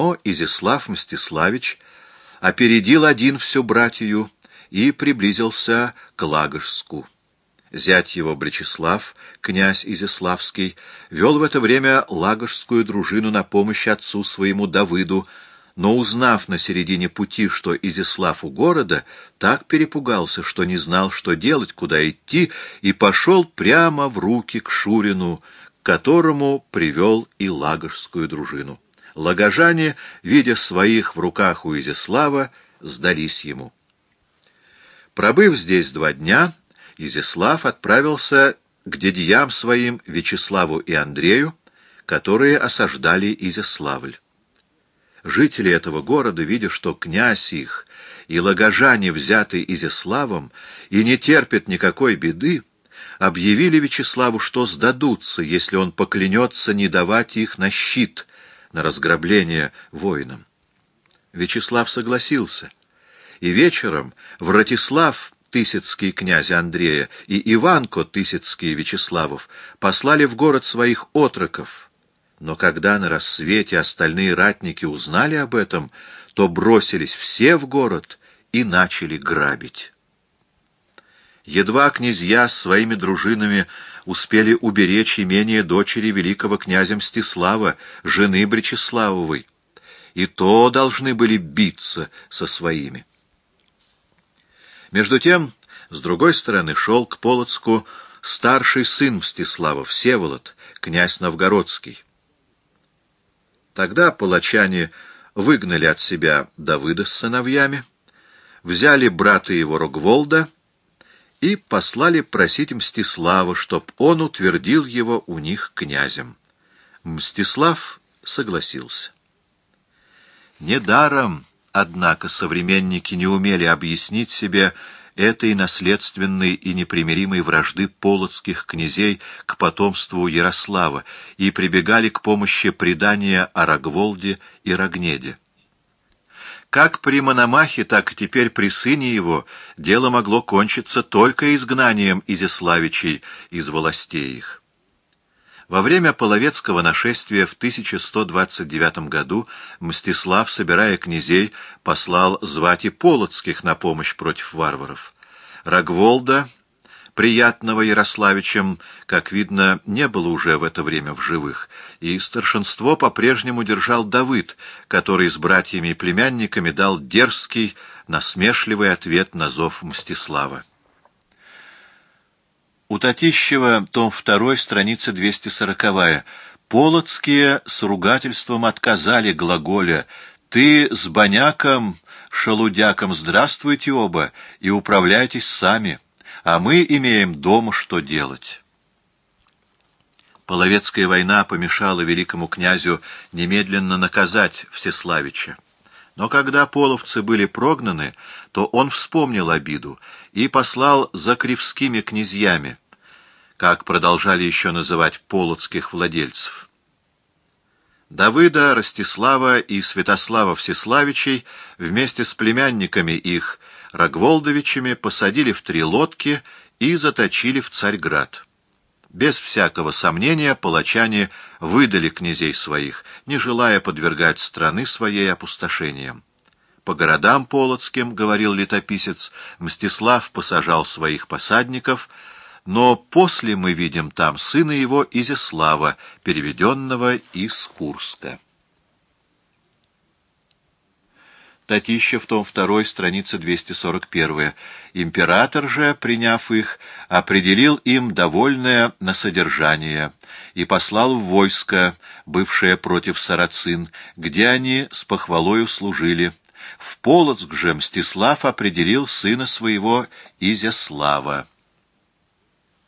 Но Изяслав Мстиславич опередил один всю братью и приблизился к Лагожску. Зять его Бречеслав, князь Изяславский, вел в это время лагожскую дружину на помощь отцу своему Давыду, но, узнав на середине пути, что Изяслав у города, так перепугался, что не знал, что делать, куда идти, и пошел прямо в руки к Шурину, которому привел и лагожскую дружину. Лагожане, видя своих в руках у Изяслава, сдались ему. Пробыв здесь два дня, Изяслав отправился к дядьям своим Вячеславу и Андрею, которые осаждали Изяславль. Жители этого города, видя, что князь их и лагожане взяты Изяславом и не терпят никакой беды, объявили Вячеславу, что сдадутся, если он поклянется не давать их на щит, на разграбление воинам. Вячеслав согласился, и вечером Вратислав Тысяцкий князя Андрея и Иванко Тысяцкий Вячеславов послали в город своих отроков. Но когда на рассвете остальные ратники узнали об этом, то бросились все в город и начали грабить. Едва князья с своими дружинами успели уберечь имение дочери великого князя Мстислава, жены Бречеславовой, и то должны были биться со своими. Между тем, с другой стороны, шел к Полоцку старший сын Мстислава, Всеволод, князь Новгородский. Тогда палачане выгнали от себя Давыда с сыновьями, взяли брата его Рогволда и послали просить Мстислава, чтоб он утвердил его у них князем. Мстислав согласился. Недаром Однако современники не умели объяснить себе этой наследственной и непримиримой вражды полоцких князей к потомству Ярослава и прибегали к помощи предания о Рогволде и Рогнеде. Как при Мономахе, так и теперь при сыне его дело могло кончиться только изгнанием Изяславичей из властей их. Во время половецкого нашествия в 1129 году Мстислав, собирая князей, послал звать и Полоцких на помощь против варваров. Рогволда, приятного Ярославичем, как видно, не было уже в это время в живых, и старшинство по-прежнему держал Давыд, который с братьями и племянниками дал дерзкий, насмешливый ответ на зов Мстислава. У Татищева, том 2, страница 240. Полоцкие с ругательством отказали глаголя «Ты с баняком, шалудяком здравствуйте оба и управляйтесь сами, а мы имеем дома что делать». Половецкая война помешала великому князю немедленно наказать Всеславича. Но когда половцы были прогнаны, то он вспомнил обиду и послал за кривскими князьями, как продолжали еще называть полоцких владельцев. Давыда, Ростислава и Святослава Всеславичей вместе с племянниками их, Рогволдовичами, посадили в три лодки и заточили в Царьград. Без всякого сомнения палачане выдали князей своих, не желая подвергать страны своей опустошениям. По городам полоцким, говорил летописец, Мстислав посажал своих посадников — но после мы видим там сына его Изяслава, переведенного из Курска. Татищев, том 2, страница 241. Император же, приняв их, определил им довольное на содержание и послал в войско, бывшее против сарацин, где они с похвалою служили. В Полоцк же Мстислав определил сына своего Изяслава.